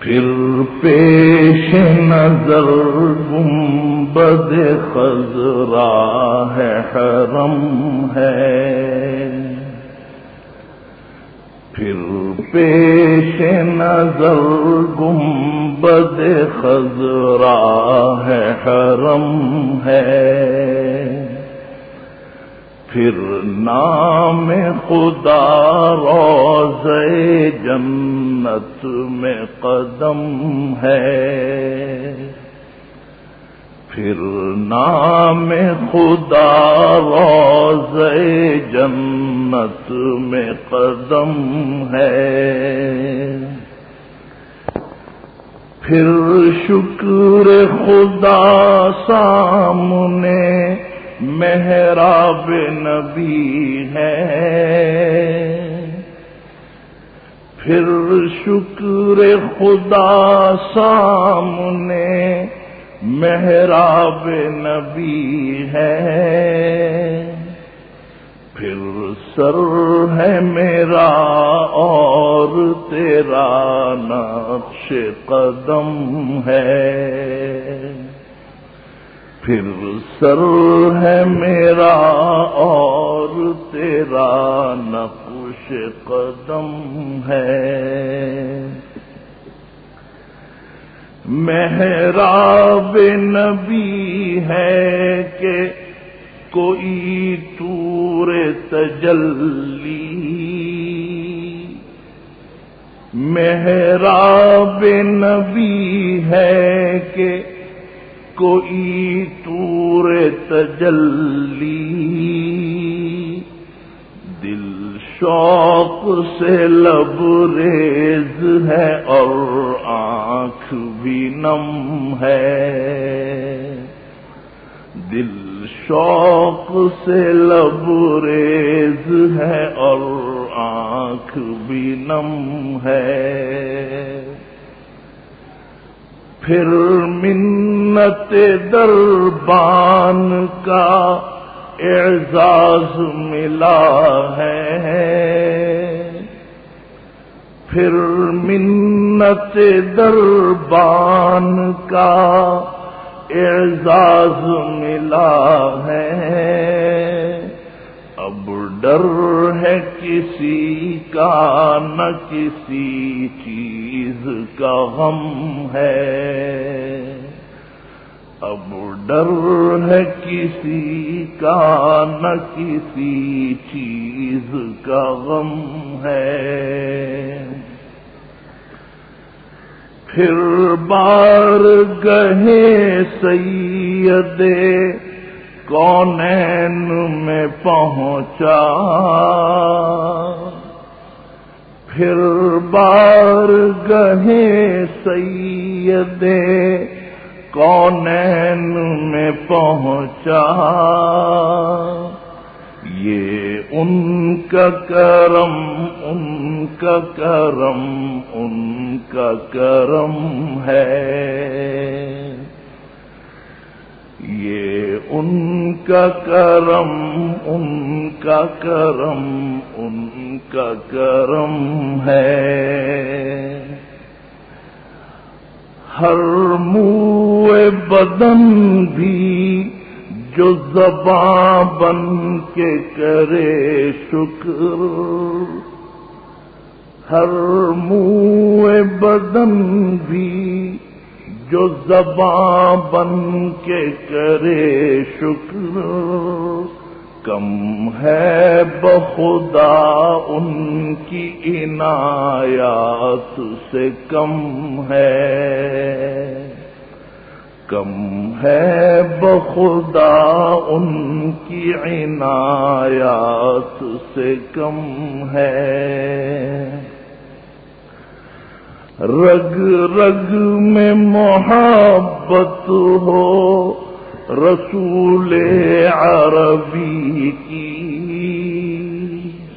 پھر پیش نظر گنبد خزرا ہے، حرم ہے۔ پھر پیش نظر گنبد خزرا ہے، حرم ہے۔ پھر نام خدا روز جنت میں قدم ہے۔ پھر نام خدا روز جنت میں قدم ہے۔ پھر شکر خدا سامنے محراب نبی ہے۔ پھر شکر خدا سامنے محراب نبی ہے۔ پھر سر ہے میرا اور تیرا نقش قدم ہے۔ پھر سر ہے میرا اور تیرا نقش قدم ہے۔ محراب نبی ہے کہ کوئی تور تجلی۔ محراب نبی ہے کہ کوئی تور تجلی دل شوق سے لب ریز ہے اور آنکھ بھی نم ہے دل شوق سے لب ریز ہے اور آنکھ بھی نم ہے پھر منت دربان کا اعزاز ملا ہے۔ پھر منت دربان کا اعزاز ملا ہے۔ اب ڈر ہے کسی کا، نہ کسی چیز کا غم ہے۔ اب ڈر ہے کسی کا، نہ کسی چیز کا غم ہے۔ پھر بار گہے سیدے کونین میں پہنچا۔ پھر بار گہے سیدے کونین میں پہنچا۔ یہ ان کا کرم، ان کا کرم، ان کا کرم ہے۔ یہ ان کا کرم، ان کا کرم، ان کا کرم ہے۔ ہر منہ بدن بھی جو زباں بن کے کرے شکر۔ ہر منہ بدن بھی جو زباں بن کے کرے شکر، کم ہے بخدا ان کی عنایات سے کم ہے۔ کم ہے بخدا ان کی عنایات سے کم ہے۔ رگ رگ میں محبت ہو، رسول عربی کی۔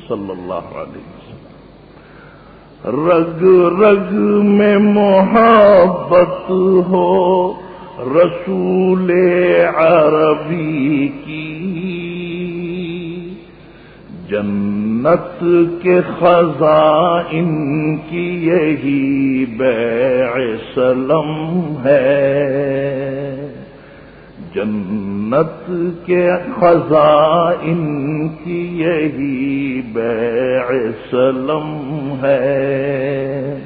صلی اللہ علیہ وسلم۔ رگ رگ میں محبت ہو، رسول عربی کی۔ جنت کے خزائن کی یہی بیع سلم ہے۔ جنت کے خزائن کی یہی بیع سلم ہے۔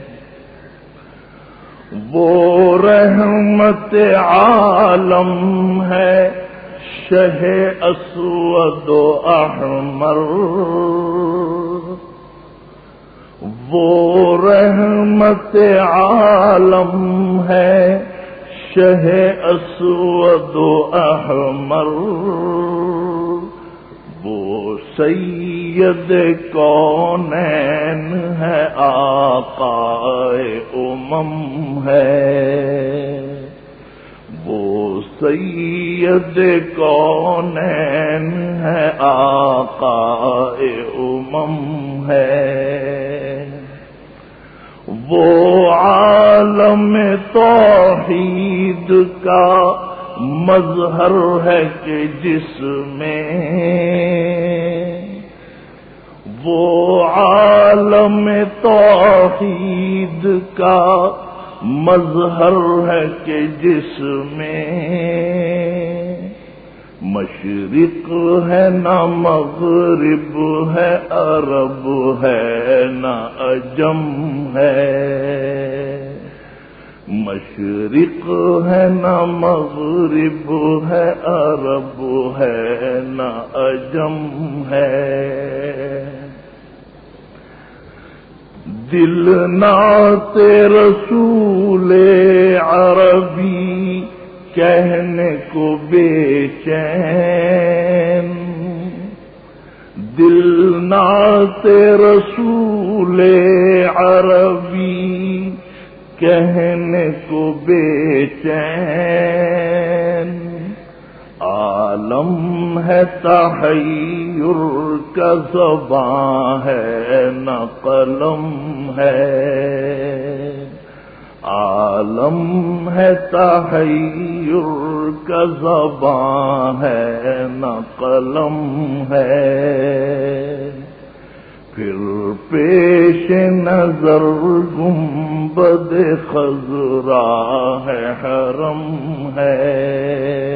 وہ رحمت عالم ہے۔ شہ اسود و احمر۔ وہ رحمت عالم ہے شہ اسود و احمر۔ وہ سید کونین ہے آقا امم ہے۔ سید کونین ہے آقا امم ہے؟ وہ عالم توحید کا مظہر ہے کہ جس میں وہ عالم توحید کا مظہر ہے کہ جس میں مشرق ہے نہ مغرب ہے، عرب ہے نہ اجم ہے۔ مشرق ہے نہ مغرب ہے، عرب ہے نہ اجم ہے۔ دل نات رسول عربی کہنے کو بے چین۔ دل نات رسول عربی کہنے کو بے چین۔ عالم ہے، تحیر کا زباں ہے، نہ قلم ہے۔ عالم ہے، تحیر کا زباں ہے، نہ قلم ہے۔ پھر پیش نظر گنبد خزرا ہے، حرم ہے۔